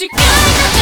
力